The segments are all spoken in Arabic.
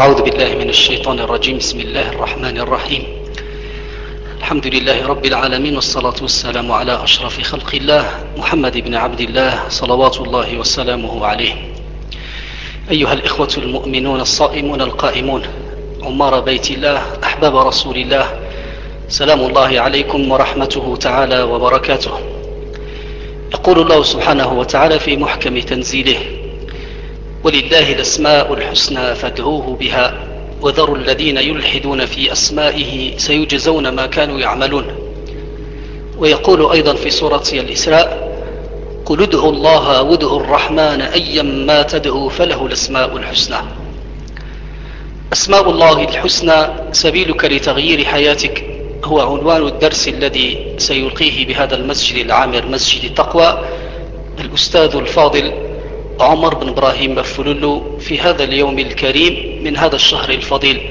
أعوذ بالله من الشيطان الرجيم. بسم الله الرحمن الرحيم. الحمد لله رب العالمين والصلاة والسلام على أشرف خلق الله محمد بن عبد الله صلوات الله وسلامه عليه. أيها الإخوة المؤمنون الصائمون القائمون عمار بيت الله أحباب رسول الله سلام الله عليكم ورحمته تعالى وبركاته. يقول الله سبحانه وتعالى في محكم تنزيله ولله الأسماء الحسنى فادعوه بها وذروا الذين يلحدون في أسمائه سيجزون ما كانوا يعملون. ويقول أيضا في سورة الإسراء قل ادعوا الله وادعوا الرحمن أيا ما تدعوا فله الأسماء الحسنى. أسماء الله الحسنى سبيلك لتغيير حياتك هو عنوان الدرس الذي سيلقيه بهذا المسجد العامر مسجد التقوى الأستاذ الفاضل عمر بن إبراهيم مفلولو في هذا اليوم الكريم من هذا الشهر الفضيل.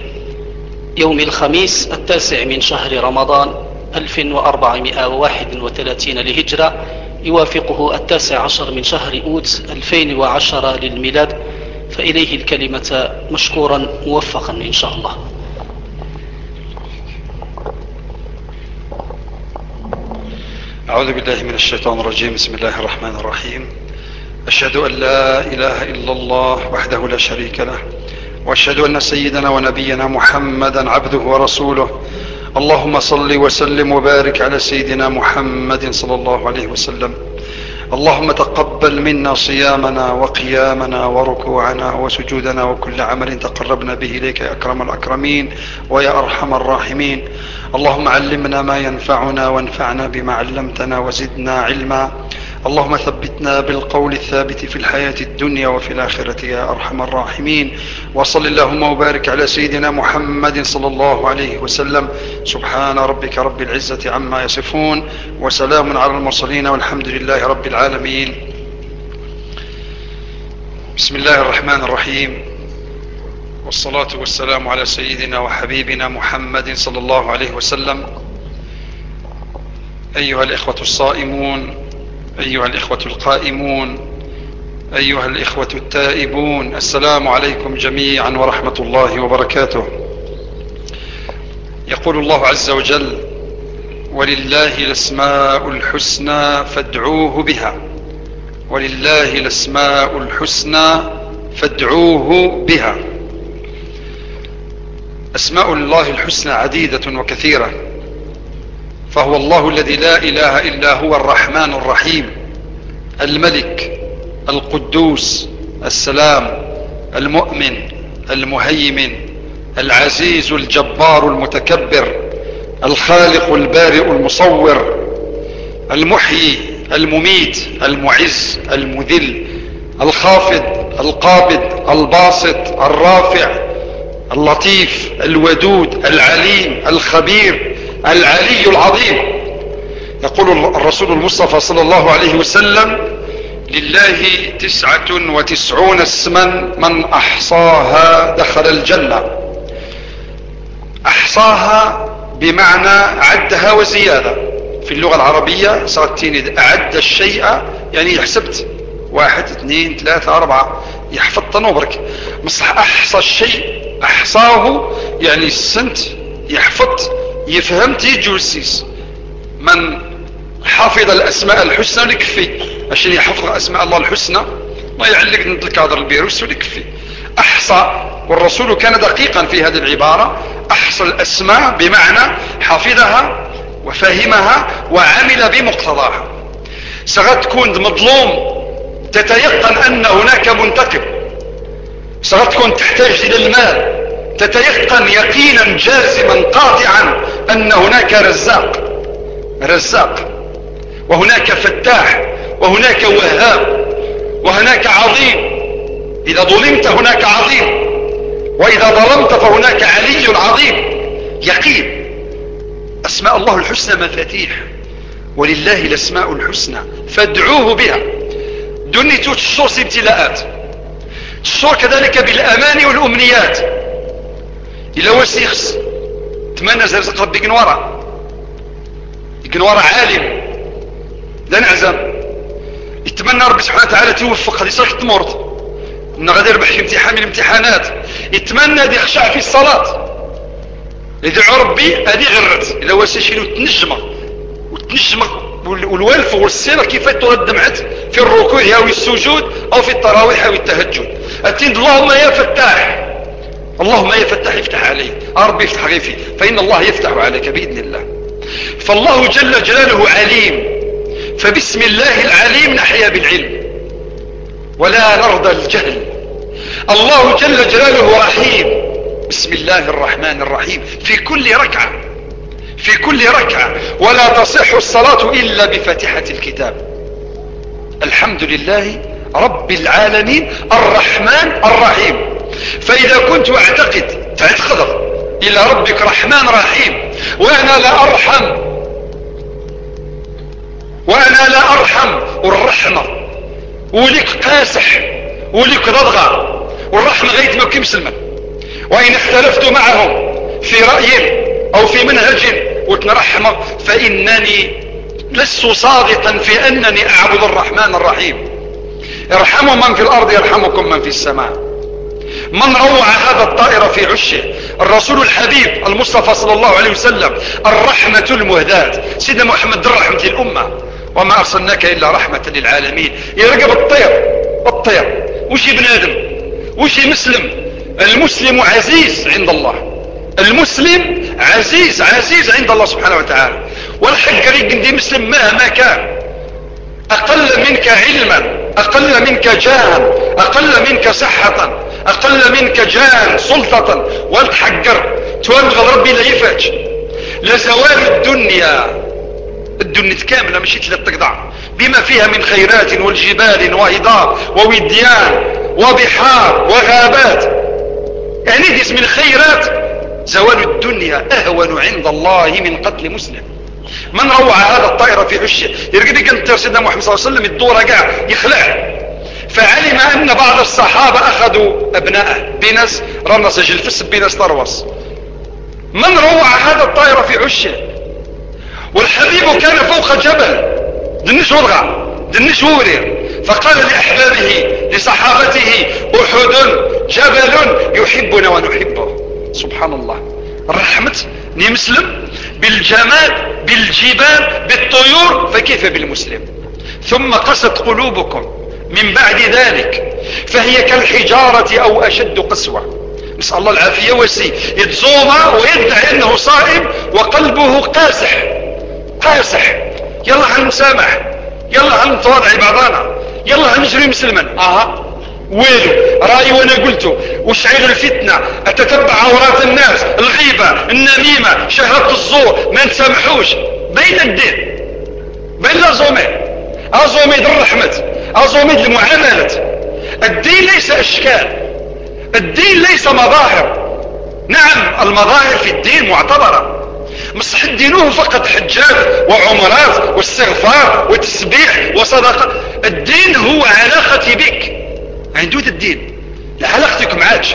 يوم الخميس التاسع من شهر رمضان 1431 لهجرة يوافقه التاسع عشر من شهر أوت 2010 للميلاد فإليه الكلمة مشكورا موفقا إن شاء الله. أعوذ بالله من الشيطان الرجيم. بسم الله الرحمن الرحيم. أشهد أن لا إله إلا الله وحده لا شريك له وأشهد أن سيدنا ونبينا محمدا عبده ورسوله. اللهم صل وسلم وبارك على سيدنا محمد صلى الله عليه وسلم. اللهم تقبل منا صيامنا وقيامنا وركوعنا وسجودنا وكل عمل تقربنا به إليك يا أكرم الأكرمين ويا أرحم الراحمين. اللهم علمنا ما ينفعنا وانفعنا بما علمتنا وزدنا علما. اللهم ثبتنا بالقول الثابت في الحياة الدنيا وفي الآخرة يا أرحم الراحمين. وصل اللهم وبارك على سيدنا محمد صلى الله عليه وسلم. سبحان ربك رب العزة عما يصفون. وسلام على المرسلين والحمد لله رب العالمين. بسم الله الرحمن الرحيم. والصلاة والسلام على سيدنا وحبيبنا محمد صلى الله عليه وسلم. أيها الإخوة الصائمون أيها الإخوة القائمون أيها الإخوة التائبون السلام عليكم جميعا ورحمة الله وبركاته. يقول الله عز وجل ولله الأسماء الحسنى فادعوه بها ولله الأسماء الحسنى فادعوه بها. أسماء الله الحسنى عديدة وكثيرة. فهو الله الذي لا إله إلا هو الرحمن الرحيم. الملك القدوس السلام المؤمن المهيمن العزيز الجبار المتكبر الخالق البارئ المصور المحيي المميت المعز المذل الخافض القابض الباسط الرافع اللطيف الودود العليم الخبير العلي العظيم. يقول الرسول المصطفى صلى الله عليه وسلم لله تسعة وتسعون اسما من أحصاها دخل الجنة. أحصاها بمعنى عدها وزيادة. في اللغة العربية صارت أعد الشيء يعني حسبت. واحد اثنين ثلاثة أربعة. يحفظ تنوبرك. مصح أحصى الشيء أحصاه يعني السنت يحفظ يفهم تيجي السيس من حفظ الأسماء الحسنى لكفي عشان يحفظ أسماء الله الحسنى ما يعلق ضد الكادر البيروس ولكفي أحصى والرسول كان دقيقا في هذه العبارة أحصى الأسماء بمعنى حفظها وفهمها وعمل بمقتضاها. سغت تكون مظلوم. تتيقن أن هناك منتقم سغت تكون تحتاج إلى المال. تتيقن يقينا جازما قاطعا أن هناك رزاق. رزاق. وهناك فتاح وهناك وهاب وهناك عظيم. إذا ظلمت هناك عظيم. وإذا ظلمت فهناك علي عظيم. يقين. أسماء الله الحسنى مفاتيح. ولله الأسماء الحسنى. فادعوه بها. دنيتو تشور ابتلاءات تشور كذلك بالأماني والامنيات إلى وسيخس تمنى زرزق ربي قنورة قنورة عالم لا نعزم. يتمنى ربي سبحانه وتعالى توفق. هذه صارت تمرض. إنه غادي يربح في امتحان من الامتحانات يتمنى دي يخشع في الصلاة. يدعو ربي هذه غرت. إلا هو سيشيلو تنجمه وتنجمه والوالف والسيرة كيف تردمعت في الركوع أو السجود أو في التراويح أو التهجد. اتند اللهم يا فتاح. اللهم يا فتاح افتح علي ربي يفتح غير فيه فإن الله يفتح عليك بإذن الله. فالله جل جلاله عليم. فبسم الله العليم نحيا بالعلم. ولا نرضى الجهل. الله جل جلاله رحيم. بسم الله الرحمن الرحيم. في كل ركعة. في كل ركعة. ولا تصح الصلاة إلا بفاتحة الكتاب. الحمد لله رب العالمين الرحمن الرحيم. فإذا كنت أعتقد تعتقد إلى ربك رحمن رحيم. وأنا لا أرحم. وأنا لا أرحم. والرحمة. ولك قاسح ولك ضغى والرحمة غيت ما كمسلمة وإن اختلفت معهم في رأي أو في منهج وتنرحم فإنني لست صادقا في أنني أعبد الرحمن الرحيم. ارحموا من في الأرض يرحمكم من في السماء. من روع هذا الطائر في عشه؟ الرسول الحبيب المصطفى صلى الله عليه وسلم الرحمة المهداة. سيدنا محمد الرحمة للأمة. وما أرسلناك إلا رحمة للعالمين. يرقب الطير الطير. وش ابن آدم وش مسلم؟ المسلم عزيز عند الله. المسلم عزيز عزيز عند الله سبحانه وتعالى. والحق قريب دي مسلم مهما كان. أقل منك علما أقل منك جاها أقل منك صحة. أقل منك جاها سلطة والحقر توالغ ربي لا يفاج لزوال الدنيا. الدنيا كاملة مشيت تقطع بما فيها من خيرات والجبال وهضاب ووديان وبحار وغابات. يعني دي من الخيرات. زوال الدنيا أهون عند الله من قتل مسلم. من روع هذا الطائر في عشه يرقد يقنطر سيدنا محمد صلى الله عليه وسلم الدورة قاع يخلع. فعلم أن بعض الصحابة أخذوا أبناءه بناس رمس جلفس بناس تروس من روع هذا الطائر في عشه؟ والحبيب كان فوق جبل. دنش ورغع دنش ورير فقال لأحبابه لصحابته أحد جبل يحبنا ونحبه. سبحان الله. رحمة نمسلم بالجمال بالجبال بالطيور فكيف بالمسلم؟ ثم قست قلوبكم. من بعد ذلك فهي كالحجارة أو أشد قسوة. نسأل الله العافية وسي يتزوم ويدعي إنه صائم وقلبه قاسح قاسح. يلا هنسامح يلا هنتواضع بعضنا يلا هنجري مسلما؟ أها. ويلو رأي وأنا قلته وشعير الفتنة؟ أتتبع عورات الناس الغيبة النميمة شهادة الزور ما نسامحوش. بين الدين. بين الازومي أزومي الرحمة. ازومي المعاملة. الدين ليس أشكال. الدين ليس مظاهر. نعم المظاهر في الدين معتبرة. مصح الدين فقط حجات وعمرات واستغفار وتسبيح وصدقة. الدين هو علاقتي بك. عندود الدين. علاقتك معاك.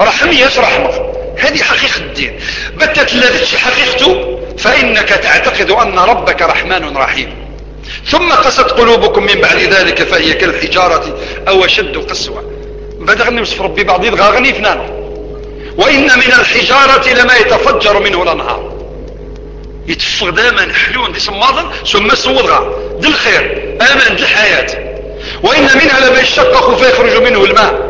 رحمي رحمة. هذه حقيقة الدين. بتت لذتش حقيقته فإنك تعتقد أن ربك رحمن رحيم. ثم قست قلوبكم من بعد ذلك فهي كالحجارة أو أشد قسوة. بدأ نمسف ربي بعض يدغاغني فنان. وإن من الحجارة لما يتفجر منه الأنهار. يتفق دائما حلون دي سماضا ثم سوضغا دي الخير آمان دي الحياة. وإن منها لما يشقق فيخرج منه الماء.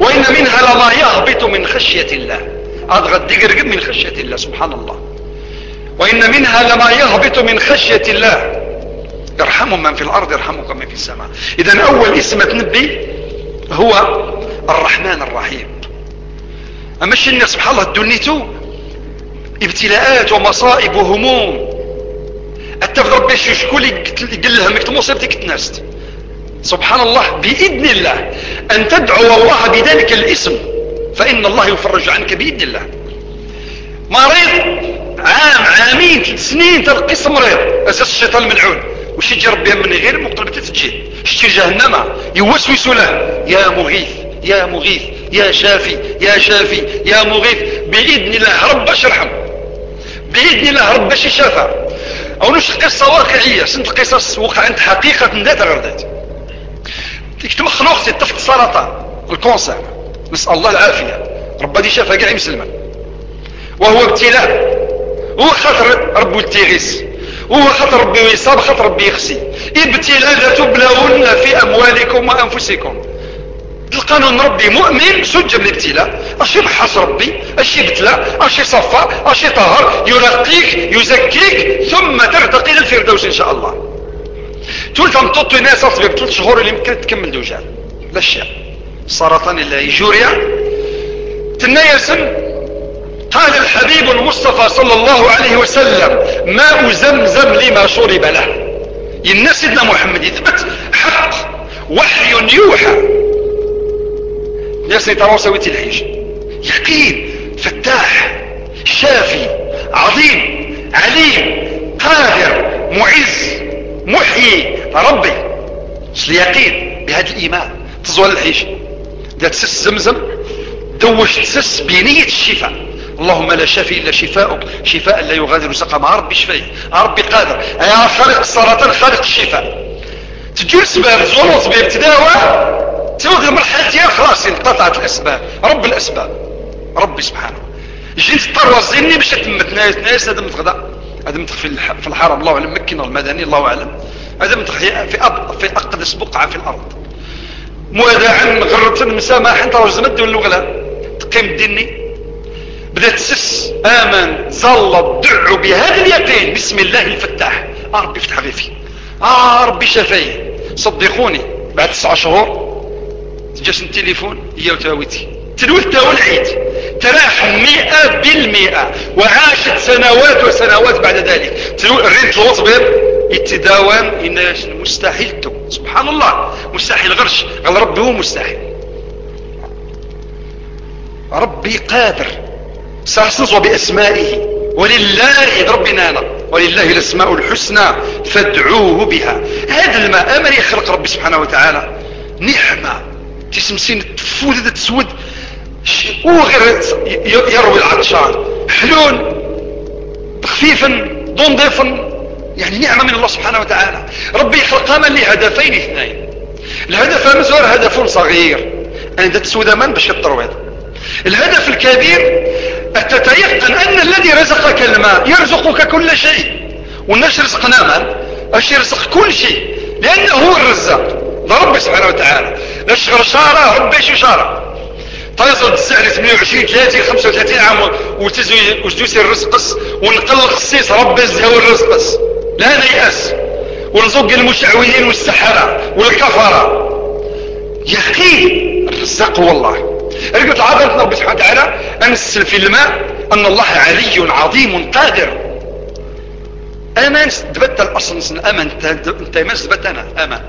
وإن منها لما يهبط من خشية الله. اضغط دقرق من خشية الله سبحان الله. وإن منها لما يهبط من خشية الله. يرحم من في الأرض يرحمكم من في السماء. اذا أول اسم تنبي هو الرحمن الرحيم. أما الناس سبحان الله دنيتو ابتلاءات ومصائب وهموم. التفضل باش شكون يقول لها مكت مصيبتك تناست سبحان الله بإذن الله أن تدعو الله بذلك الاسم فإن الله يفرج عنك بإذن الله. مريض عام عامين ثلاث سنين تلقيس مريض. أساس الشيطان الملعون وش يجي ربي من غير مقتربة تجي شتي جهنم. يوسوس له. يا مغيث يا مغيث يا شافي يا شافي يا مغيث. بإذن الله رب اشرحم بإذن الله رب باش يشافى. أو نش قصة واقعية؟ سنت قصص وقع عند حقيقة ذات غردات تكتب مخلوق ستفت سرطان الكونسر نسأل الله العافية. ربي شافها كاع مسلمة وهو ابتلاء. هو خاطر ربي التيغيس. هو خاطر ربي يصاب خاطر ربي يخسي ابتلاء لا تبلون في أموالكم وأنفسكم. القانون ربي مؤمن سجل الابتلاء. اش يبحث ربي اش يبتلى اش يصفى اش يطهر يرقيك يزكيك ثم ترتقي للفردوس إن شاء الله. تولت مطوط ناس اصبح بثلاث شهور اللي يمكن تكمل دوجان لا شيء. سرطان الجوريا تنايسن قال الحبيب المصطفى صلى الله عليه وسلم ماء زمزم لما شرب له. ينا سيدنا محمد يثبت حق وحي يوحى. ناس يتراو سويتي الحيج يقين فتاح شافي عظيم عليم قادر معز محيي. ربي اليقين بهذا الإيمان؟ تزول الحيج دا تسس زمزم دوش تسس بنية الشفاء. اللهم لا شافي إلا شفاءك شفاء لا يغادر سقما ربي شفاي ربي قادر يا خالق السرطان خالق الشفاء. تجول سباب زولو سباب تداوى المرحلة ديال خلاص انقطعت الأسباب. رب الأسباب. ربي سبحانه. جيت اضطر زيني باش تمت ناس هذا متغدا هذا متخ في الحرم الله أعلم. مكن المدني الله أعلم. هذا متخ في أب في أقدس بقعة في الأرض. موادعا غربت مسامحا ترجمت واللغلا تقيم الديني بدأت تسس. آمن. زلط دعوا بهذا اليقين بسم الله الفتاح. آه ربي فتح غيفي آه ربي شفاي. صدقوني. بعد تسعة شهور جاش التليفون هي وتاويتي تلوث تاو العيد. تراح مئة بالمئة. وعاشت سنوات وسنوات بعد ذلك. الريد الوصبير يتداوم إناش مستحيل تو سبحان الله. مستحيل. غرش. قال ربي هو مستحيل. ربي قادر. سأحصص بأسمائه. ولله ربنا أنا. ولله الأسماء الحسنى فادعوه بها. هذا الماء أمر يخلق ربي سبحانه وتعالى. نعمة. تسمسين تفوت تسود. وغير يروي العطشان. حلول. خفيفا ضيفا. يعني نعمة من الله سبحانه وتعالى. ربي يخلق من لهدفين اثنين. الهدف المزور هدف صغير. أن تسود من باش الترويض الهدف الكبير تتيقن أن الذي رزقك الماء يرزقك كل شيء. والناس رزقنا من اش يرزق كل شيء. لأنه هو الرزاق. ده ربي سبحانه وتعالى. لا شغل شارع ربي شو شارع؟ تيصل السعر 28 30 35 عام. وتزوي وجدوسي الرزقس ونقلق السيس ربي زهو الرزقس لا نيأس. ونزق المشعوذين والسحرة والكفرة. يقين الرزاق هو الله. رجعت عبرت ربي سبحانه وتعالى أنسل في الماء أن الله علي عظيم قادر. أمان تبدل اصل أمان أنت ما تبدل أنا أمان.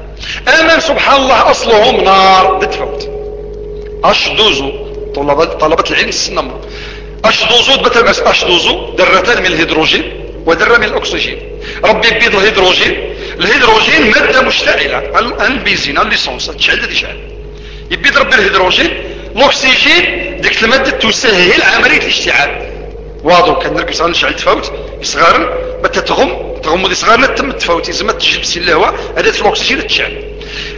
أمان سبحان الله أصلهم نار بتفوت. اش دوزو طلبة, العلم السنم اش دوزو تبدل اش دوزو درتان من الهيدروجين ودرة من الأكسجين. ربي بيض الهيدروجين. الهيدروجين مادة مشتعلة. البنزين الليسونس تشعل تشعل. يبيض ربي الهيدروجين الاكسجين ديك المادة تسهل عملية الاشتعال واضو كان نركز على نشعل تفوت صغار بتا تغم تغم دي صغار تم تفوت زعما تجبسي الهواء هذا الأكسجين تشعل.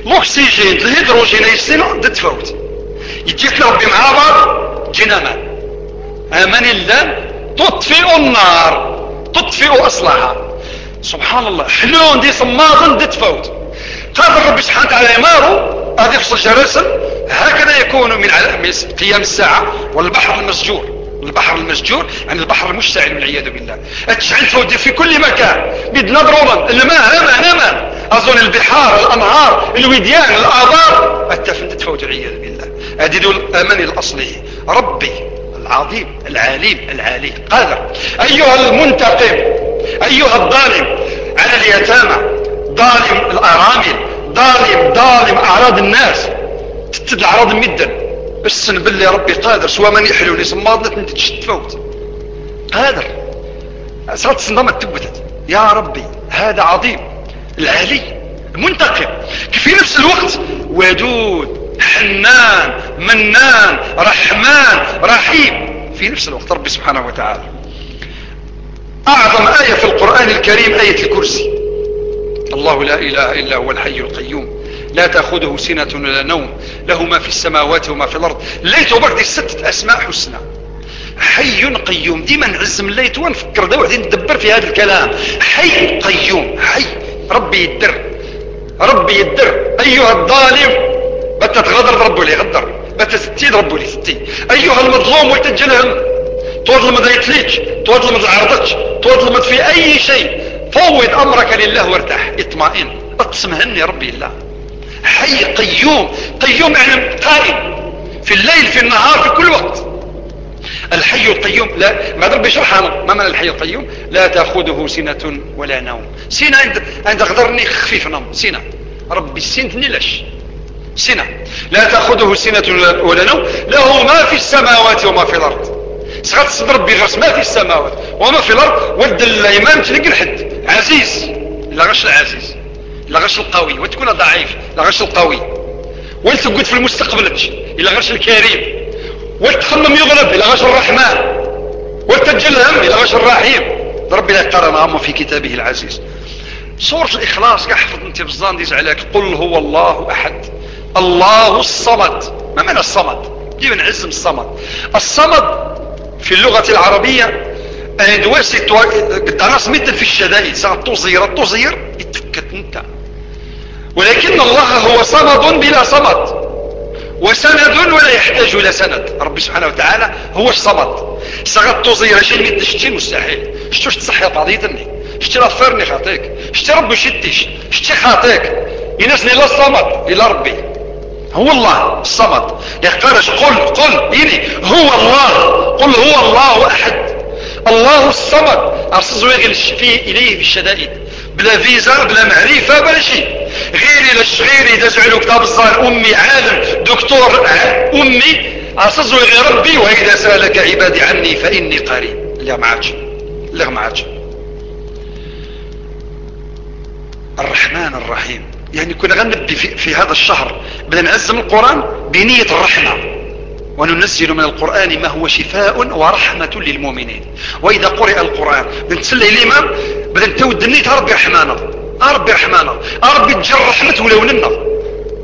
الاكسجين الهيدروجين يسين تفوت يجيك ربي مع بعض جينا أمان أمان الله تطفئ النار تطفئ أصلها. سبحان الله حلون دي صماغ دي تفوت قادر ربي سبحانه وتعالى يمارو هذه فصل جرسل هكذا يكون من قيام الساعة والبحر المسجور. البحر المسجور عن البحر المشتعل والعياذ بالله. تشعل فوت في كل مكان بدنا ضروبا الماء أمان أمان أظن البحار الأنهار الوديان الابار التفن تفوت والعياذ بالله. هذه دول الامان الاصلي ربي العظيم العليم العلي. قادر أيها المنتقم أيها الظالم على اليتامى ظالم الأرامل ظالم ظالم أعراض الناس. تتد اعراض مدا. السن باللي ربي قادر سوا من يحلو لي صمادنا تنتج تفوت قادر. صارت صندمة تبتت. يا ربي هذا عظيم. العلي المنتقم. في نفس الوقت؟ ودود حنان منان رحمن رحيم. في نفس الوقت ربي سبحانه وتعالى. أعظم آية في القرآن الكريم آية الكرسي. الله لا إله إلا هو الحي القيوم. لا تأخذه سنة ولا نوم. له ما في السماوات وما في الأرض. ليت برك دي ستة أسماء حسنى. حي قيوم. ديما نعز من الليت ونفكر دا وحدين ندبر في هذا الكلام. حي قيوم. حي. ربي يدر. ربي يدر. أيها الظالم. بتا تغدر ربو لي غدر. بتا ستيد ربو لي ستي. أيها المظلوم وتجلهم تظلم ما يتليك. تظلم ما عرضتش تظلم في أي شيء. فوض أمرك لله وارتاح. اطمئن. اطمئن ربي الله. حي قيوم. قيوم يعني قائم. في الليل في النهار في كل وقت. الحي القيوم. لا ما ضرب يشرحها ما معنى الحي القيوم؟ لا تأخذه سنة ولا نوم. سنة عند غدرني خفيف نوم. سنة. ربي السنة لاش سنة. لا تأخذه سنة ولا نوم. له ما في السماوات وما في الأرض. سغت صدر بغرس. ما في السماوات وما في الأرض. ولد الإمام تلقى الحد. عزيز لا غش العزيز لا غش القوي وتكون ضعيف لا غش القوي. وتقعد في المستقبل إلا غش الكريم. وتخمم يغلب إلى غش الرحمن. وتجلهم إلى غش الرحيم. ربي لا قرن في كتابه العزيز. سورة الإخلاص كحفظ أنت بزان ديز عليك قل هو الله أحد. الله الصمد. ما معنى الصمد؟ كيف نعزم الصمد. الصمد في اللغة العربية دواسي قد ناس مثل في الشدائد ساعة توزير التوزير يتفكت أنت. ولكن الله هو صمد بلا صمد. وسند ولا يحتاج إلى سند. ربي سبحانه وتعالى هو الصمد. سغط توزير شيء مد شتي مستحيل. شتوش تصحي بعضيتني شتي رفرني خاطيك شتي ربي شتيش شتي خاطيك ينسني لا الصمد؟ إلى ربي. هو الله الصمد. يقارش قل قل يعني هو الله. قل هو الله أحد. الله الصمد. ارسل يغل في إليه بالشدائد. بلا فيزا بلا معرفة بلا شيء غيري لاش غيري داز علو كتاب الظاهر أمي عالم. دكتور أمي. ارسل غير ربي واذا سألك عبادي عني فإني قريب. لا ما عادش. لا ما عادش. الرحمن الرحيم. يعني كنا غنبدي في, في هذا الشهر. بدنا نعزم القرآن بنية الرحمة. وننزل من القرآن ما هو شفاء ورحمة للمؤمنين. وإذا قرئ القرآن بنتسلي الإمام بدنا نتود النية ربي رحمانا ربي رحمانا ربي تجر رحمة ولوننا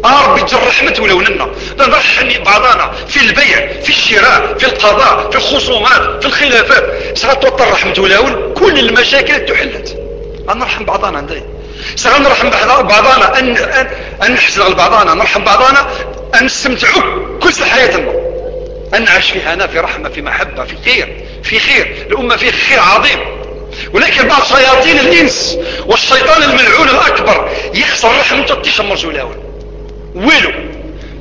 ربي تجر رحمة ولوننا نرحم بعضنا في البيع في الشراء في القضاء في الخصومات في الخلافات. ستوطر رحمة ولون كل المشاكل تحلت. نرحم بعضنا عندي سنرحم بعضنا أن, أن, أن نحسن على بعضنا نرحم بعضنا أن نستمتعوا كل حياتنا. أن نعيش في هنا في رحمة في محبة في خير في خير. الأمة فيه خير عظيم. ولكن بعض شياطين الإنس والشيطان الملعون الأكبر يخسر رحمته تشمر زولاون ويلو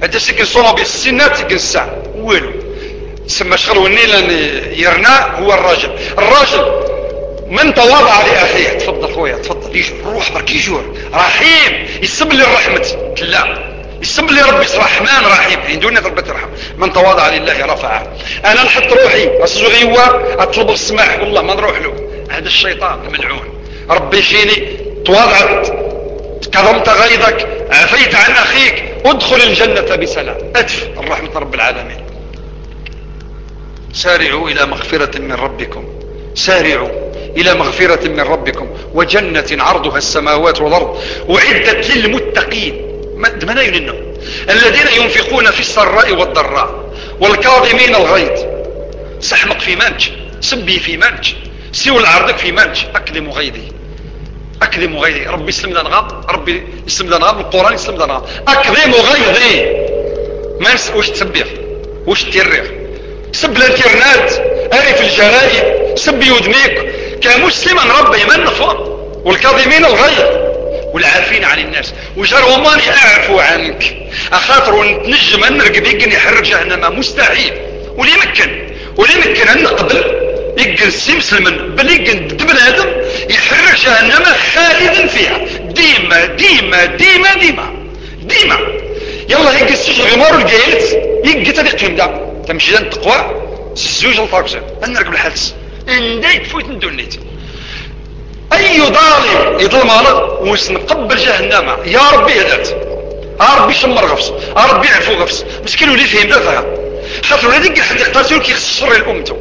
هذا سكن صوم بالسنات سكن الساعة ويلو سمى شغل ونيلا يرنا هو الراجل الراجل من تواضع لأخيه. تفضل خويا تفضل. يجور روح برك يجور. رحيم. يسب لي الرحمة. لا. يسب لي ربي رحمن رحيم دون ربي ترحم من تواضع لله رفعه. أنا نحط روحي. اسجو غيوا أطلب السماح. والله ما نروح له. هذا الشيطان الملعون ربي فيني. تواضعت كظمت غيظك. عفيت عن أخيك. ادخل الجنة بسلام. ادف الرحمة رب العالمين. سارعوا إلى مغفرة من ربكم. سارعوا إلى مغفرة من ربكم. وجنة عرضها السماوات والأرض. أعدت للمتقين. دمناين النوم الذين ينفقون في السراء والضراء والكاظمين الغيظ. سحمق في منج سبي في منج سيو العرضك في منج اكلم غيظي. اكلم غيظي. ربي يسلم لنا غاب. ربي يسلم لنا غاب. القرآن يسلم لنا غاب. اكلم غيظي. ما واش تسبيه واش تيريغ سب الانترنت اري في الجرائد. سب يودميك كمسلما ربي من نفر. والكاظمين الغيظ. والعافين عن الناس. وجرهماني اعفو عنك. أخاطر نتنجم أن نرقب يقن يحرق جهنم مستحيل. ولي مكن ولي مكن أن نقبل. يقن سيمسلم بل يقن بنادم يحرق جهنم خالدا فيها. ديما ديما ديما ديما. ديما. يلا يقن السجن غمار القيلت يقن تدقيم دا. تمشي تقوى أن نرقب الحدث انديك فوت ندونيت. أي ظالم يظلم على ونقبل جهنم؟ يا ربي هدات يا ربي شمر غفص. ربي عفو غفص. مسكين ولي فهم دافع خاطر ولا ديك حد يقتاتل كيخص شر الامته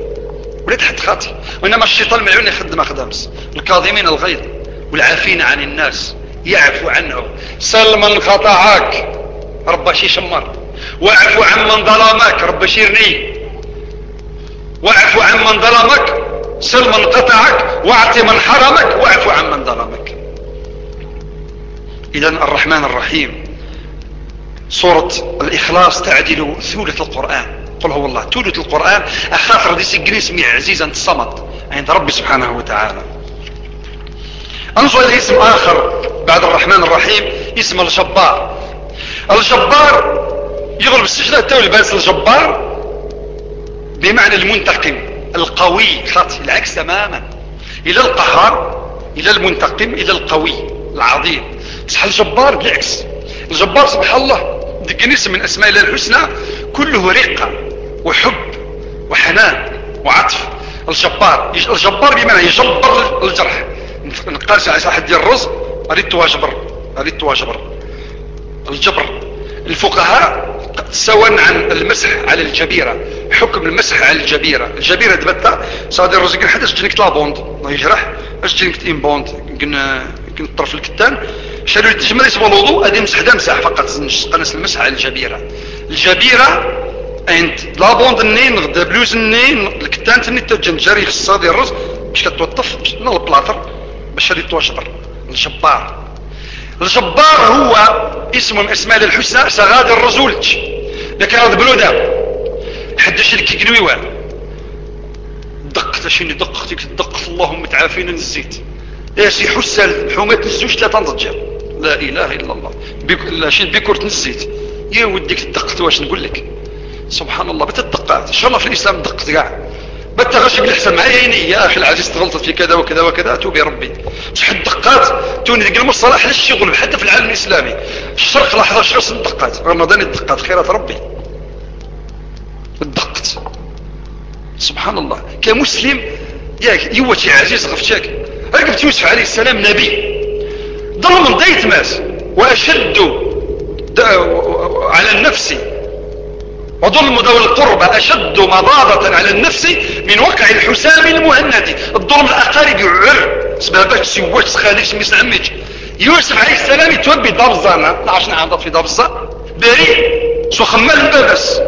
وليت حد خاطي وإنما الشيطان الملعون يخدم خدامس الكاظمين الغيظ والعافين عن الناس يعفو عنه سل من قطعك رب شي شمر. واعفو عن من ظلمك. رب شيرني. واعفو عن من ظلمك سل من قطعك واعطي من حرمك واعفو عن من ظلمك. اذا الرحمن الرحيم سورة الإخلاص تعدل ثولة القرآن. قل هو الله. ثولة القرآن اخاطر دي سجني اسمي عزيزا الصمد عند ربي سبحانه وتعالى. أنظر إلى اسم آخر بعد الرحمن الرحيم اسم الجبار. الجبار يغلب السجنة التولي بس الجبار. بمعنى المنتقم القوي. خاطئ العكس تماما. إلى القهار إلى المنتقم إلى القوي العظيم. صح الجبار بالعكس. الجبار سبحان الله ذكر اسم من أسماء الله الحسنى كله رقة وحب وحنان وعطف. الجبار الجبار بمعنى يجبر الجرح. نقال على واحد ديال الرز أريد واجبر أريد واجبر الجبر. الفقهاء سواء عن المسح على الجبيرة حكم المسح على الجبيرة. الجبيرة دبتا صادر الرز قال حدث جنك لا بوند. يجرح. اش جنك تين بوند. كن كن طرف الكتان. شالوا التجمل يسمى الوضوء هذه مسح دا مسح فقط. قنص المسح على الجبيرة. الجبيرة أنت لا بوند النين غدا بلوز النين الكتان تني تجن جاري خصها ديال الرز باش كتوطف من البلاطر باش ريت توجبر. الجبار. الجبار هو اسم من اسماء الحسنى سغاد الرزولج. لكن هذا بلودا. حدش لك كنويوان دقت شنو دقتك دقت اللهم تعافينا نزيت يا سي حسن حومات الزوج لا تنضجر لا إله إلا الله. بيك... لا شي بيكور تنزيت يا وديك تدقت واش نقول لك؟ سبحان الله بتدقات إن شاء الله في الإسلام دقت كاع بتغش بالحسن مع عيني يا أخي العزيز تغلطت في كذا وكذا وكذا توبي ربي. بصح الدقات. توني ذيك المصطلح للشغل حتى في العالم الإسلامي. الشرق لحظه شخص الدقات. رمضان الدقات. خيرات ربي. الدقت سبحان الله. كمسلم ياك يوتي عزيز غفتك ركبت يوسف عليه السلام نبي. ظلم ديت ماس. وأشد على النفس. وظلم ذوي القربى أشد مضاضة على النفس من وقع الحسام المهند. الظلم الأقارب يعر. سبابك سواك خالك ميس عمك. يوسف عليه السلام يتوبي دابزة نعرفش نعرض في دابزة بريء سو خمال البابس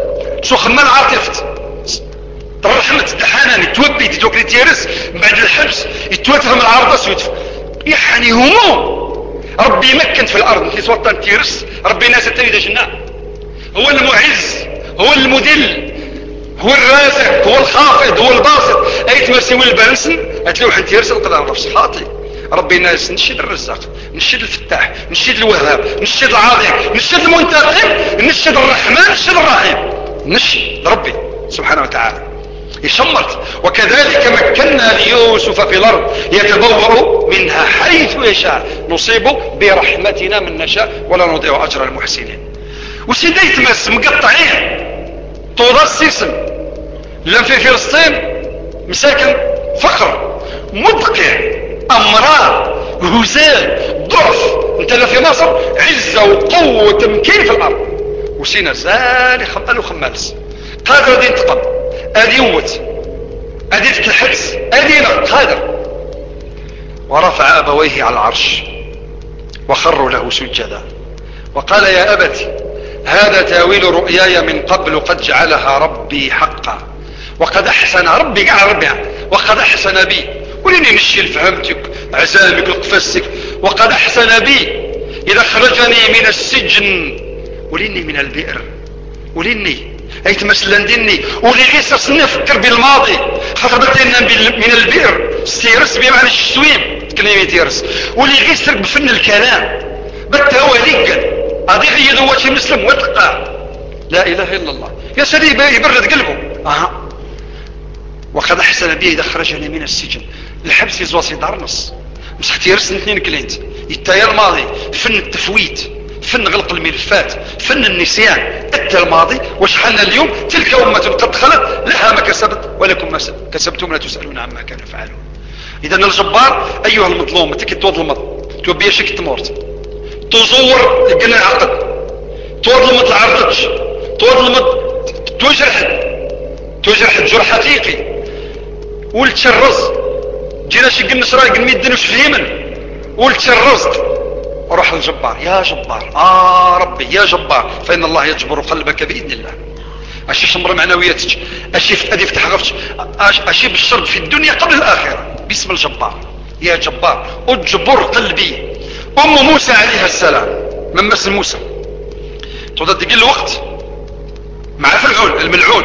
سو خمال عاطفت. الرحمة الحنان يتوبي تتوكلي تيرس. بعد الحبس يتوتر من العرضة سيوتف يعني هموم ربي مكن في الأرض. في سلطان تيرس. ربي ناس التريد جنة. هو المعز. هو المدل هو الرازق هو الخافض هو الباسط. ايت مرسي البنسن اتلوح أنت يرسل قدر نفس خاطي ربي ناس نشد الرزاق نشد الفتاح نشد الوهاب نشد العظيم نشد المنتقم نشد الرحمن نشد الرحيم. نشد ربي سبحانه وتعالى. يشمرت وكذلك مكنا ليوسف في الأرض يتبوأ منها حيث يشاء. نصيب برحمتنا من نشاء ولا نضيع أجر المحسنين. وسيدي يتمس مقطعين. طوضة السيسم. لم في فلسطين مساكن فقر. مدقع أمراض هزال ضعف. انت في مصر عزة وقوة وتمكين في الأرض. وسينا زالي خمال وخمالس قادر ادي انتقم ادي في الحبس. ادي قادر. ورفع أبويه على العرش. وخروا له سجدا. وقال يا ابت هذا تاويل رؤياي من قبل قد جعلها ربي حقا. وقد أحسن ربي قال ربي وقد أحسن بي. وليني نشي فهمتك عزامك وقفزتك وقد أحسن بي. إذا خرجني من السجن وليني من البئر. وليني أي تمثل ديني. ولي غير نفكر بالماضي. خاطر بدينا من البئر. ستيرس بمعنى الشتويم تكلمي تيرس. ولي غير بفن الكلام. بتا هو هذه هي ذوات مسلم وتقى. لا إله إلا الله. يا سيدي يبرد قلبه. أها. وقد أحسن بي إذا خرجني من السجن. الحبس يزواسي دار نص. مسح تيرس اثنين كلينت. يتايا الماضي فن التفويت. فن غلق الملفات. فن النسيان. أتى الماضي. وشحلنا اليوم؟ تلك أمة قد خلت لها ما كسبت ولكم ما كسبتم. لا تسألون عما كانوا يفعلون. اذا الجبار أيها المظلوم تكي تظلم. توبيا شك تمورت تزور قلنا عقد تظلم العرضج تظلم تجرح تجرح جرح حقيقي. ولتشرز جينا شي قلنا شراي قلنا ميدن وش فهمن ولتشرزت روح للجبار. يا جبار. آه ربي يا جبار. فإن الله يجبر قلبك بإذن الله. أشي شمر معنوياتك. أشي أدي فتح غفتك أشي بالشرب في الدنيا قبل الآخرة. باسم الجبار. يا جبار أجبر قلبي. أم موسى عليها السلام. من مسل موسى؟ تقدر تقل الوقت مع فرعون الملعون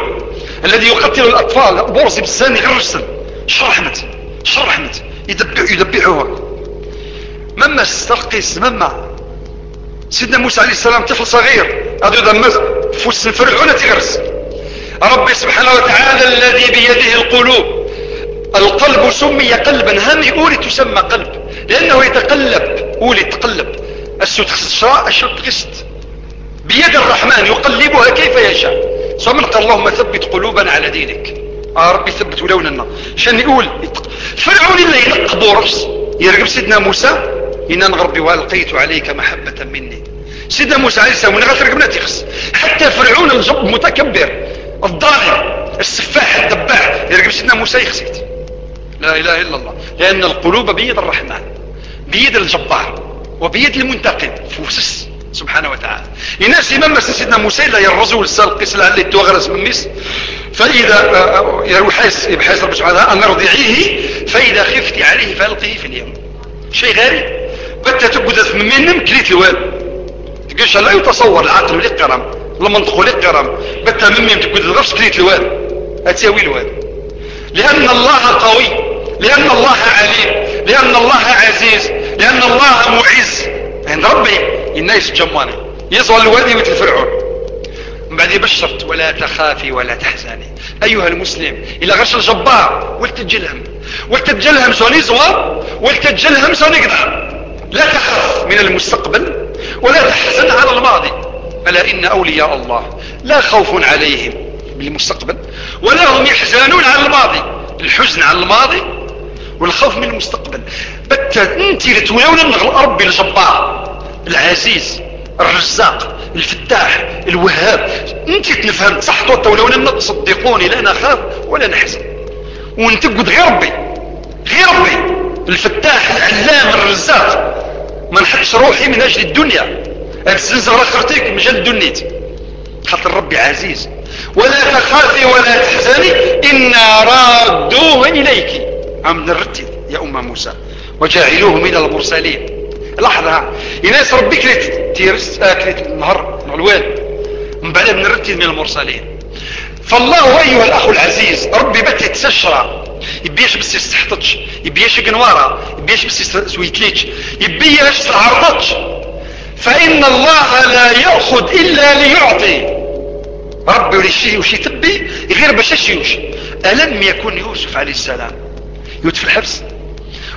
الذي يقتل الأطفال بورصي بالزاني غير الرسل شرحمت شرحمت يدبع يدبعوها مما استرقس مما سيدنا موسى عليه السلام طفل صغير. هذا دمز فوس فرعون تغرس ربي سبحانه وتعالى الذي بيده القلوب. القلب سمي قلبا هم يقولي تسمى قلب. لأنه يتقلب قولي تقلب السوت خصشراء الشوت غست بيد الرحمن يقلبها كيف يشاء. صمن قال اللهم ثبت قلوبنا على دينك. آه ربي ثبت ولوننا شان يقول؟ فرعون اللي يلقب بورس يرقب سيدنا موسى. إن نغربي وألقيت عليك محبة مني. سيدنا موسى عليه السلام ونغترق من تخص حتى فرعون الجب متكبر. الظالم السفاح الدباح يرقب سيدنا موسى يخسيت لا إله إلا الله. لأن القلوب بيد الرحمن. بيد الجبار وبيد المنتقم فوسس سبحانه وتعالى. الناس امام سيدنا موسى لا يرزوا السلقس لعل توغرس من مصر فإذا يروح يبحث رب سبحانه أن ارضعيه فإذا خفت عليه فألقيه في اليم. شيء غريب. بتا تقعد من منم كليت الواد تقولش لا يتصور العقل لك قرم المنطق لك قرم بتا من منم تقعد غفص كليت الواد اتساوي الواد لأن الله قوي لأن الله عليم. لأن الله عزيز لأن الله معز. عند ربي الناس جماني يصل الوادي مثل فرعون. من بعد بشرت ولا تخافي ولا تحزني. أيها المسلم إلى غش الجبار ولتجلهم ولتجلهم سوني زوار ولتجلهم سوني قدر لا تخاف من المستقبل ولا تحزن على الماضي. ألا إن أولياء الله لا خوف عليهم بالمستقبل ولا هم يحزنون على الماضي. الحزن على الماضي والخوف من المستقبل. بتا انت لتولون النغل ربي الجبار. العزيز الرزاق الفتاح الوهاب. انت تنفهم صح تولون صدقوني لا نخاف ولا نحزن. وانت قد غير ربي غير ربي. الفتاح العلام الرزاق. ما نحطش روحي من أجل الدنيا. الزنزة اخرتك من أجل دنيتي. خاطر ربي عزيز. ولا تخافي ولا تحزني. إنا رادوه اليك عم نرتب يا أم موسى وجاعلوه من المرسلين. لحظة ناس ربي كليت تيرس آه كليت النهر الوالد من بعد نرتب من المرسلين. فالله أيها الأخ العزيز ربي بات يتسشرى يبيش بس يستحطتش يبيش قنوارة يبيش بس سويتليتش يبيش عرضتش فإن الله لا يأخذ إلا ليعطي. ربي وليشي وشي تبي غير باش يشيوش ألم يكن يوسف عليه السلام؟ يوت في الحبس.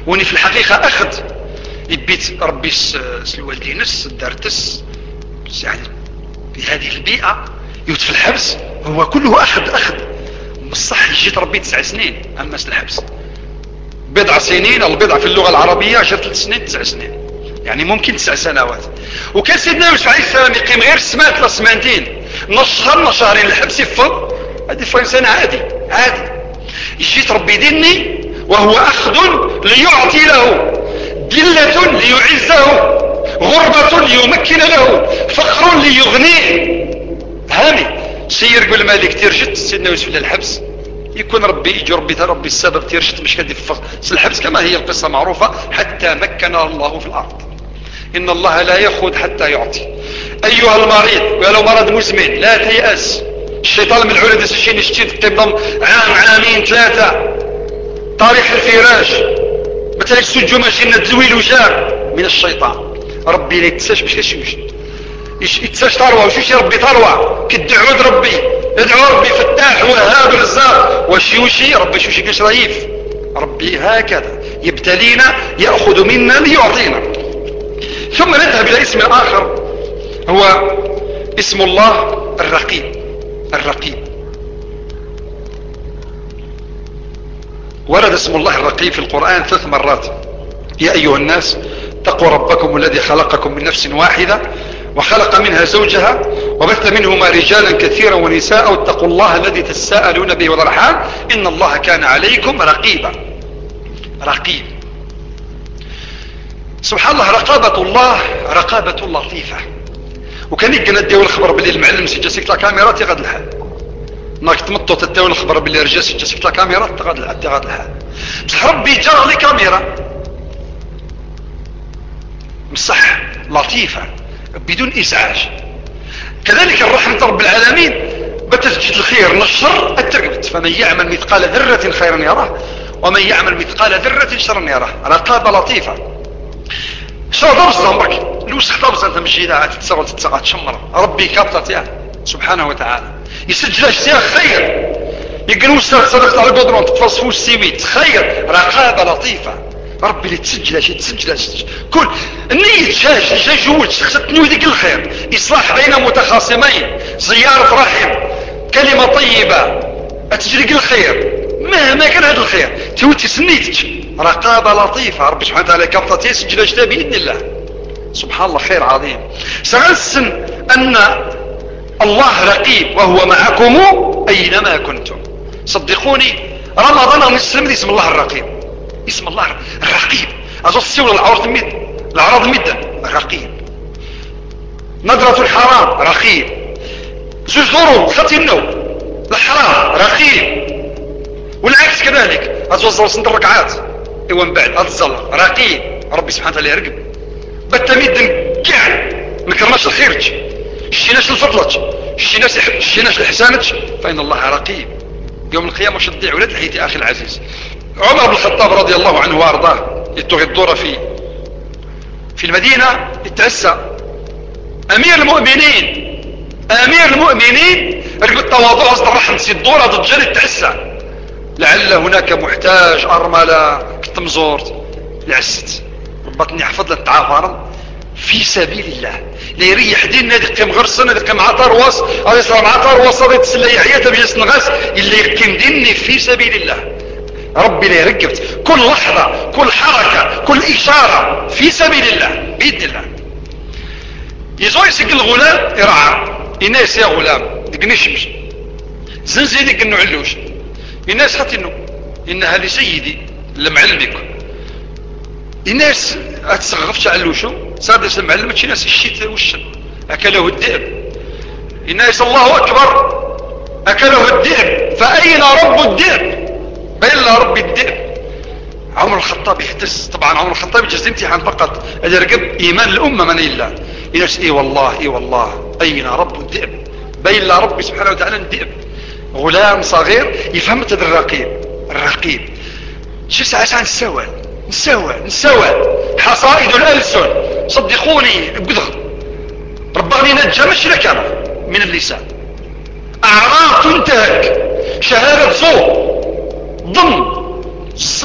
وني في الحقيقة أخذ يبيت ربي الوالدين دارتس يعني في هذه البيئة يوت في الحبس. هو كله أخذ أخذ. بالصح جيت ربي تسع سنين أما الحبس. بضع سنين أو بضع في اللغة العربية عشر ثلاث سنين تسع سنين. يعني ممكن تسع سنوات. وكان سيدنا يوسف عليه السلام يقيم غير سمات ثلاث سمانتين. نص شهر شهرين الحبس يفض. هذه في انسان عادي عادي. جيت ربي ديني وهو أخذ ليعطي له دلة ليعزه غربة ليمكن له فخر ليغنيه. هامي سير قول مالك ترشد سيدنا يوسف للحبس. يكون ربي يجي ربي ربي السبب ترشد مش كدي الحبس كما هي القصة معروفة حتى مكن الله في الأرض. إن الله لا يأخذ حتى يعطي. أيها المريض ولو مرض مزمن لا تيأس. الشيطان من العلد الشيء نشتيد تنظم عام عامين ثلاثة. طارح الفراش. مثلا السجو ماشي ندزويل وجار من الشيطان. ربي لا يتساش باش يشوش يتساش تروى وشوش ربي تروى كدعود ربي. ادعو ربي فتاح وهاب رزاق وشيوشي ربي شوشي كاش رهيف ربي هكذا. يبتلينا يأخذ منا ليعطينا. ثم نذهب إلى اسم آخر. هو اسم الله الرقيب. الرقيب. ورد اسم الله الرقيب في القرآن ثلاث مرات. يا أيها الناس تقوى ربكم الذي خلقكم من نفس واحدة وخلق منها زوجها وبث منهما رجالا كثيرا ونساء واتقوا الله الذي تساءلون به والأرحام. إن الله كان عليكم رقيبا. رقيب. سبحان الله رقابة الله رقابة لطيفة. وكان يقنا ديو الخبر باللي المعلم سي جاسيك لا كاميرا تيغاد الحال ناك تمطو تديو الخبر باللي رجال سي جاسيك لا كاميرا تيغاد الحال بصح ربي جار لي كاميرا. بصح لطيفة بدون إزعاج. كذلك الرحمة رب العالمين بتسجد الخير نشر الترقبت. فمن يعمل مثقال ذرة خيرا يراه ومن يعمل مثقال ذرة شرا يراه رقابة لطيفة. شو ضرب ضمك لوس خطبز انت لا تتصور تتصور تشمر. ربي كابتت يا سبحانه وتعالى. يسجل اشياء خير. يقنوس صدقت على قدرون تتفصفوا السيميت خير. رقابة لطيفة. ربي اللي تسجل شي تسجل كل النية شاش شاش جوج خصك تنوي ذيك الخير. إصلاح بين متخاصمين زيارة رحم كلمة طيبة. أتجري الخير. مهما كان هذا الخير توتي سنيتك. رقابة لطيفة. ربي سبحانه وتعالى كبطة يسجل اجتا بإذن الله سبحان الله خير عظيم. سغلسن أن الله رقيب وهو معكم أينما كنتم. صدقوني رمضان نسلم اسم الله الرقيب. اسم الله الرقيب أزو السيولة العرض مد العرض مد رقيب. نظرة الحرام رقيب. زوج خطي النوم الحرام رقيب. والعكس كذلك. أزوز سند الركعات. ايوا من بعد أتزل رقيب. ربي سبحانه وتعالى يرقب. بالتميد كاع ما كرماش الخيرج الشيناش الفضلج الشيناش الشيناش الحسانج فإن الله رقيب. يوم القيامة مش تضيع ولد الحيتي أخي العزيز؟ عمر بن الخطاب رضي الله عنه وأرضاه يتوغي الدورة في في المدينة يتعسى أمير المؤمنين أمير المؤمنين رجل التواضع اصدر رحم سي الدورة ضد جل التعسى لعل هناك محتاج أرملة كتمزورت لعست. ربطني حفظ التعافر في سبيل الله. يريح دين نادي قيم غرسن نادي قيم عطار واس هذا يصير عطار واس هذا يتسلى يعيات بجلس نغاس اللي يقيم ديني في سبيل الله. ربي لا يرقبت كل لحظة كل حركة كل إشارة في سبيل الله بإذن الله. يزو يسق الغلام يرعى الناس يا غلام ديك نشمش زنزي ديك النعلوش الناس خاطي انه انها لسيدي لمعلمك. الناس اتسغفش علوشو المعلم شي ناس الشيت وش أكله الذئب الناس الله أكبر. أكله الذئب فأين رب الذئب بين رب الذئب عمر الخطاب يحدث طبعا عمر الخطاب يجلس امتحان فقط. اذا رقب إيمان الأمة من الناس إي والله إي والله. أين رب الذئب بين ربي سبحانه وتعالى الذئب غلام صغير يفهم هذا الرقيب. الرقيب. شو ساعة عن السواد نسوى نسوى حصائد الألسن. صدقوني بقدغ رباني نجا مش لك أنا من اللسان. أعراض تنتهك. شهادة صوت. ضم.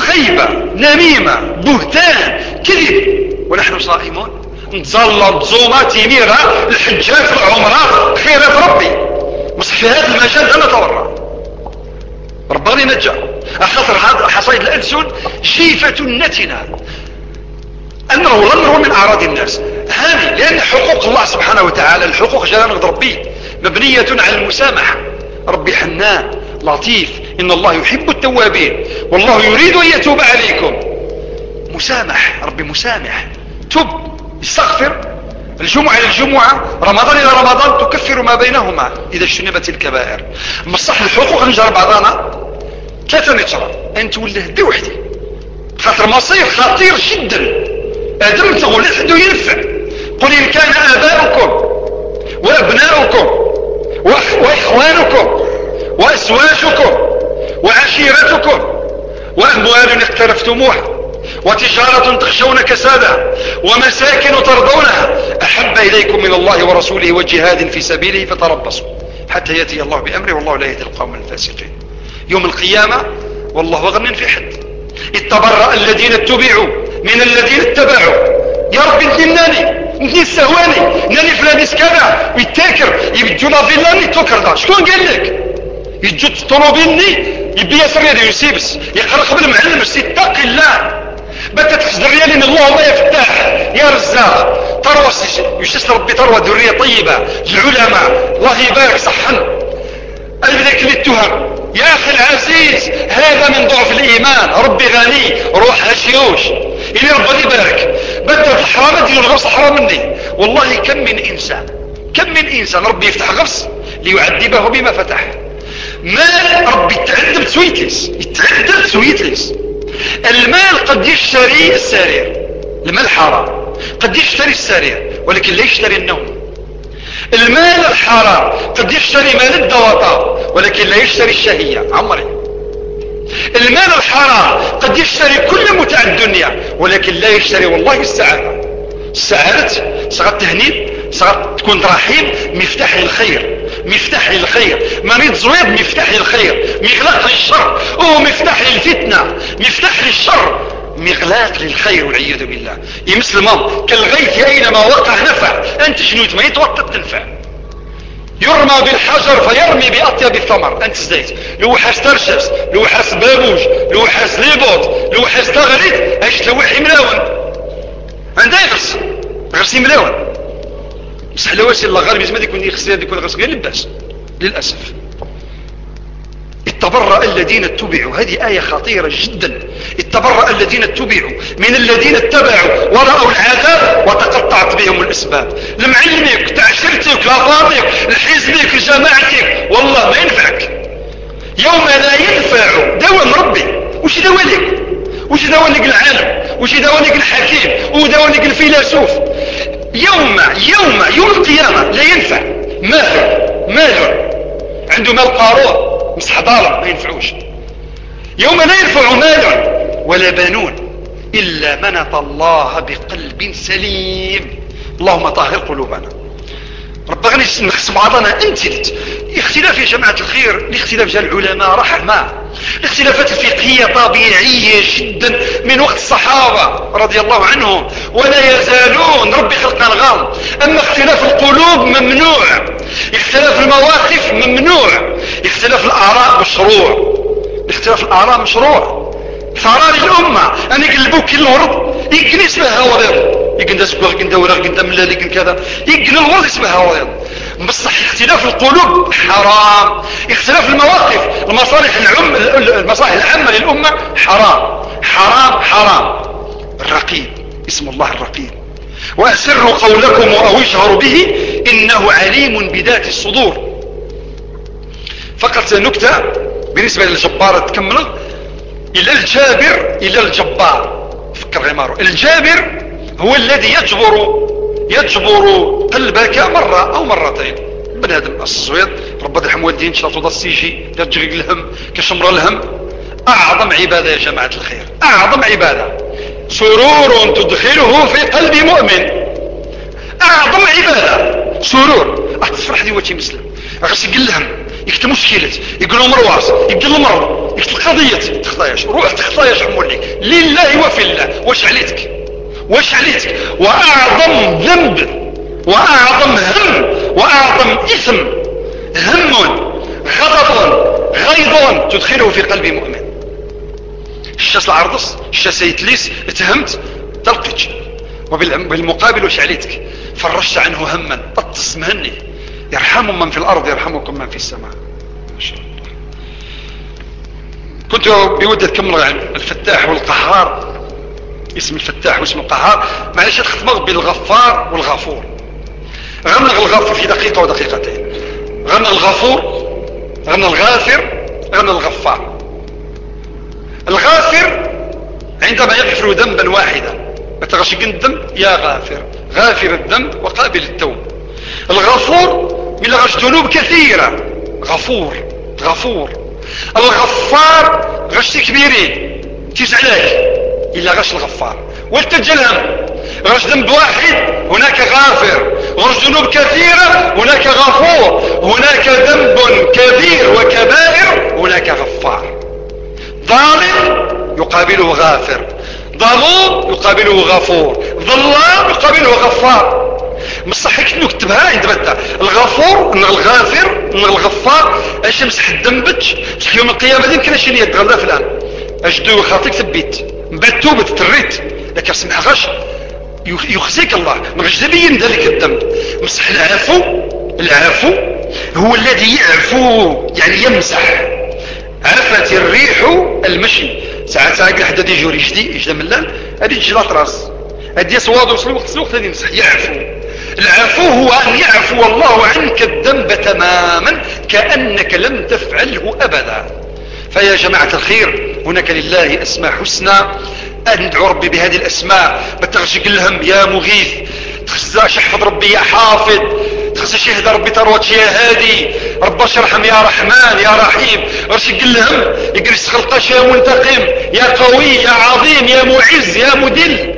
غيبة نميمة. بهتان. كذب. ونحن صائمون. نتظلم زومات يميرها الحجات العمرات خيرات ربي. في هذا المجال أنا تورى رباني نجا. هذا حصيد الألسن جيفة نتنة أنه لم من أعراض الناس هذه لأن حقوق الله سبحانه وتعالى الحقوق جلال ربي مبنية على المسامحة. ربي حنان لطيف. إن الله يحب التوابين. والله يريد أن يتوب عليكم. مسامح. ربي مسامح. تب استغفر. الجمعة إلى الجمعة رمضان إلى رمضان تكفر ما بينهما إذا اجتنبت الكبائر. مصح الحقوق نجرب بعضنا. ثلاثة نترى انت ولا هدي وحدي. خاطر مصير خطير جدا. أدم تقول حدو ينفع. قل إن كان آباؤكم وأبناؤكم وإخوانكم وأزواجكم وعشيرتكم وأموال اقترفتموها وتجارة تخشون كسادها ومساكن ترضونها. أحب إليكم من الله ورسوله وجهاد في سبيله فتربصوا حتى يأتي الله بأمره والله لا يهدي القوم الفاسقين. يوم القيامة والله غن في حد اتبرأ الذين اتبعوا من الذين اتبعوا. يا ربي انت ناني انت السهواني ناني فلان كذا يتاكر يبجو لا فيلاني توكر دا شكون قال لك؟ يجو طروبيني يبي يسر يدي يسيبس يقرا قبل معلم اتق الله تحسد ريالي من اللهم يا فتاح يا رزاق تروى يشتس ربي تروى ذرية طيبة العلماء الله يبارك صحا البداية التهم. يا أخي العزيز هذا من ضعف الإيمان. ربي غني روح هشيوش اللي ربنا يبارك. بدل الحرام ديال الغفص حرام مني. والله كم من إنسان كم من إنسان ربي يفتح غفص ليعذبه بما فتح. مال ربي يتعذب سويتلس يتعذب سويتلس. المال قد يشتري السرير. المال حرام. قد يشتري السرير ولكن لا يشتري النوم. المال الحرام. قد يشتري مال الدواطا ولكن لا يشتري الشهية. عمري. المال الحرام قد يشتري كل متع الدنيا ولكن لا يشتري والله السعادة. السعادة صغت تهنيد صغت تكون رحيم مفتاح للخير مفتاح للخير. مريض زويد مفتاح للخير. مغلاق للشر. أو مفتاح للفتنة مفتاح للشر. مغلاق للخير والعياذ بالله. يمس المام كالغيث اينما وقع نفع. أنت شنو ما يتوقف تنفع. يرمى بالحجر فيرمي باطيب الثمر. أنت زيت. لو حاس ترشس لو حاس بابوج لو حاس ليبوت لو حاس تغريت اش تلوحي ملاون عندها يغرس. غرسي ملاون بصح لو الله غالب يزمد يكون يخسر يكون غرس غير لباس. للأسف. اتبرأ الذين اتبعوا. هذه آية خطيرة جدا. اتبرأ الذين اتبعوا من الذين اتبعوا ورأوا العذاب وتقطعت بهم الأسباب. لمعلمك تعشرتك لافاضيك لحزبك لجماعتك. والله ما ينفعك. يوم لا ينفع دوام ربي. وش دوالك وش دوالك العالم؟ وش دوالك الحكيم؟ ودوالك الفيلسوف؟ يوم يوم يوم القيامة لا ينفع. مال مال عنده مال قارون مسح ضالة ما ينفعوش. يوم لا ينفع مال ولا بنون إلا من أتى الله بقلب سليم. اللهم طهر قلوبنا. رب غني نخص بعضنا انتلت اختلاف يا جماعة الخير الاختلاف جاء العلماء رحمة. الاختلافات الفقهية طبيعية جدا من وقت الصحابة رضي الله عنهم ولا يزالون. ربي خلقنا الغام أما اختلاف القلوب ممنوع. اختلاف المواقف ممنوع اختلاف الآراء مشروع اختلاف الآراء مشروع. ثرار الأمة. أنا يقلبوك كل الورد يقل اسمها ورد يقل سكوغ يقل دا ورغ يقل ملال يقل كذا. يقل الورد اسمها ورد بصح اختلاف القلوب حرام. اختلاف المواقف. المصالح العم المصالح العامة للأمة حرام. حرام حرام. الرقيب. اسم الله الرقيب. وأسروا قولكم أو اجهروا به إنه عليم بذات الصدور. فقط نكتة بالنسبة للجبار تكمل. إلى الجابر إلى الجبار. فكر غماره الجابر هو الذي يجبر يجبر قلبك مرة أو مرتين. بنادم الصويت رب يرحم والدين شرطو السيجي. يرجغ الهم كشمر الهم. أعظم عبادة يا جماعة الخير. أعظم عبادة. سرور تدخله في قلب مؤمن. أعظم عبادة. سرور. أتفرح دي وجه مسلم. أغسي قل الهم يكتب مشكلة. يقول مرواس يقول مرض. يكتب قضية. تخطاياش روح تخطاياش حمولي لله وفي الله. واش عليتك؟ واش عليتك؟ وأعظم ذنب. وأعظم هم. وأعظم اثم هم. غضب غيظ. تدخله في قلب مؤمن. الشاس العرضس الشاس يتليس اتهمت تلقج وبالمقابل وش عليتك؟ فرشت عنه هما اطس مهني. يرحم من في الأرض يرحمكم من في السماء. كنت بودي اكمل عن الفتاح والقهار. اسم الفتاح واسم القهار. معلش تختمر بالغفار والغفور. غنى الغفور في دقيقة ودقيقتين. غنى الغفور غنى الغافر غنى الغفار. الغافر عندما يغفر ذنبا واحدا يتغشق الذنب يا غافر. غافر الذنب وقابل التوب. الغفور من غش ذنوب كثيرة. غفور غفور. الغفار غش كبيرين. تسعلاك إلا غش الغفار. والتجلهم غش ذنب واحد هناك غافر. غش ذنوب كثيرة هناك غفور. هناك ذنب كبير وكبائر هناك غفار. ظالم يقابله غافر ظلوم يقابله غفور ظلام يقابله غفار. مصحك نكتبها يتبدى الغفور الغافر الغفار. اش مسح الدنبج مسح يوم القيامة يمكن اش يتغلى فلان اجدو خاطيك ثبيت بعد توبة تريت لك سمح غش يخزيك الله. مغش بين ذلك الذنب مسح العفو. العفو هو الذي يعفو يعني يمسح. عفت الريح المشي. ساعات ساعات حدا يجوري يجدي يجدى من اللان هذه تجي راس هدي صواد وصل الوقت الوقت هذه يمسح يعفو. العفو هو أن يعفو الله عنك الذنب تماما كأنك لم تفعله أبدا. فيا جماعة الخير هناك لله أسماء حسنى. ندعو ربي بهذه الأسماء. ما تغشق الهم يا مغيث. تخزاش احفظ ربي يا حافظ. تخزاش يهدى ربي تروت يا هادي. رب ارحم يا رحمن يا رحيم. ارشق الهم يقرس خلقاش يا منتقم يا قوي يا عظيم يا معز يا مدل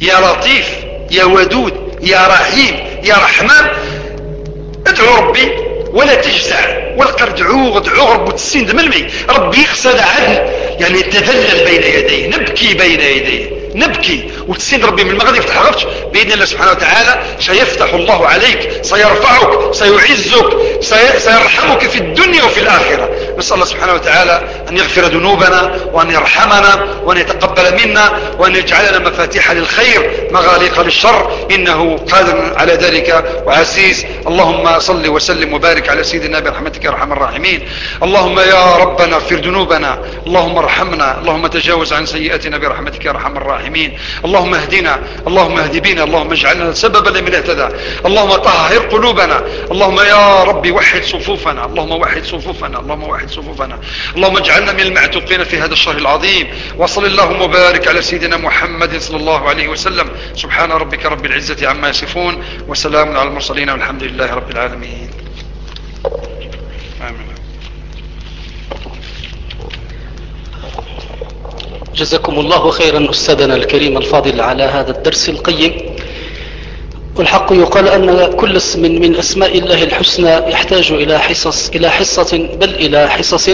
يا لطيف يا ودود يا رحيم يا رحمن. ادعو ربي ولا تجزع والقر دعوه ادعوه رب تسين دملمي ربي يقصد عدل يعني يتذلل بين يديه نبكي بين يديه. نبكي وتسين ربي من المغرب يفتح غفش بإذن الله سبحانه وتعالى سيفتح الله عليك سيرفعك سيعزك سيرحمك في الدنيا وفي الآخرة. نسأل الله سبحانه وتعالى أن يغفر ذنوبنا وأن يرحمنا وأن يتقبل منا وأن يجعلنا مفاتيح للخير مغاليق للشر. إنه قادر على ذلك وعزيز. اللهم صل وسلم وبارك على سيدنا برحمتك يا أرحم الراحمين. اللهم يا ربنا اغفر ذنوبنا. اللهم ارحمنا. اللهم تجاوز عن سيئاتنا برحمتك يا أرحم الراحمين. اللهم اهدنا. اللهم اهد بنا. اللهم اجعلنا سببا لمن اهتدى. اللهم طهر قلوبنا. اللهم يا ربي وحد صفوفنا. اللهم وحد صفوفنا. اللهم وحد صفوفنا. اللهم اجعلنا من المعتوقين في هذا الشهر العظيم. وصل اللهم وبارك على سيدنا محمد صلى الله عليه وسلم. سبحان ربك رب العزة عما يصفون وسلام على المرسلين والحمد لله رب العالمين. آمين. جزاكم الله خيرا أستاذنا الكريم الفاضل على هذا الدرس القيم. والحق يقال أن كل اسم من أسماء الله الحسنى يحتاج إلى حصص إلى حصة بل إلى حصص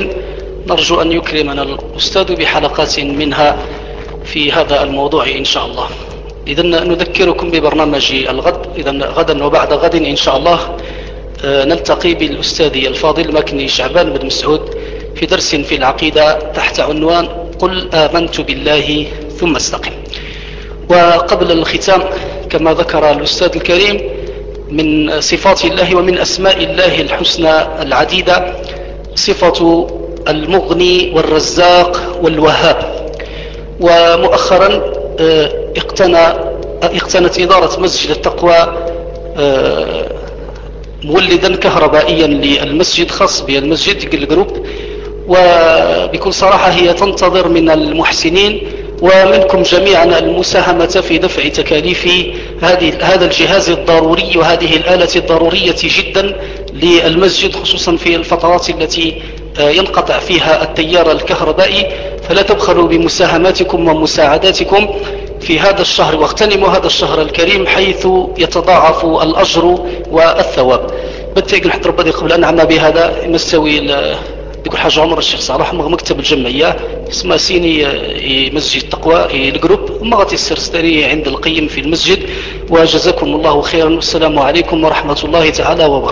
نرجو أن يكرمنا الأستاذ بحلقات منها في هذا الموضوع إن شاء الله. إذا نذكركم ببرنامج الغد إذا غدا وبعد غد إن شاء الله آه، نلتقي بالأستاذ الفاضل مكني شعبان بن مسعود في درس في العقيدة تحت عنوان قل آمنت بالله ثم استقم. وقبل الختام كما ذكر الأستاذ الكريم من صفات الله ومن أسماء الله الحسنى العديدة صفة المغني والرزاق والوهاب. ومؤخرا آه، اقتنى اقتنت إدارة مسجد التقوى آه، مولدا كهربائيا للمسجد خاص بالمسجد الجروب وبكل صراحة هي تنتظر من المحسنين ومنكم جميعا المساهمة في دفع تكاليف هذه هذا الجهاز الضروري وهذه الآلة الضرورية جدا للمسجد خصوصا في الفترات التي آه، ينقطع فيها التيار الكهربائي. فلا تبخلوا بمساهماتكم ومساعداتكم في هذا الشهر واغتنموا هذا الشهر الكريم حيث يتضاعف الأجر والثواب. بالتالي نحط ربي قبل أن عنا بهذا نستوي يقول حاج عمر الشيخ صالح مكتب الجمعية اسمها سيني آه، مسجد تقوى الجروب. ما غادي السرستري عند القيم في المسجد. وجزاكم الله خيرا. والسلام عليكم ورحمة الله تعالى وبركاته.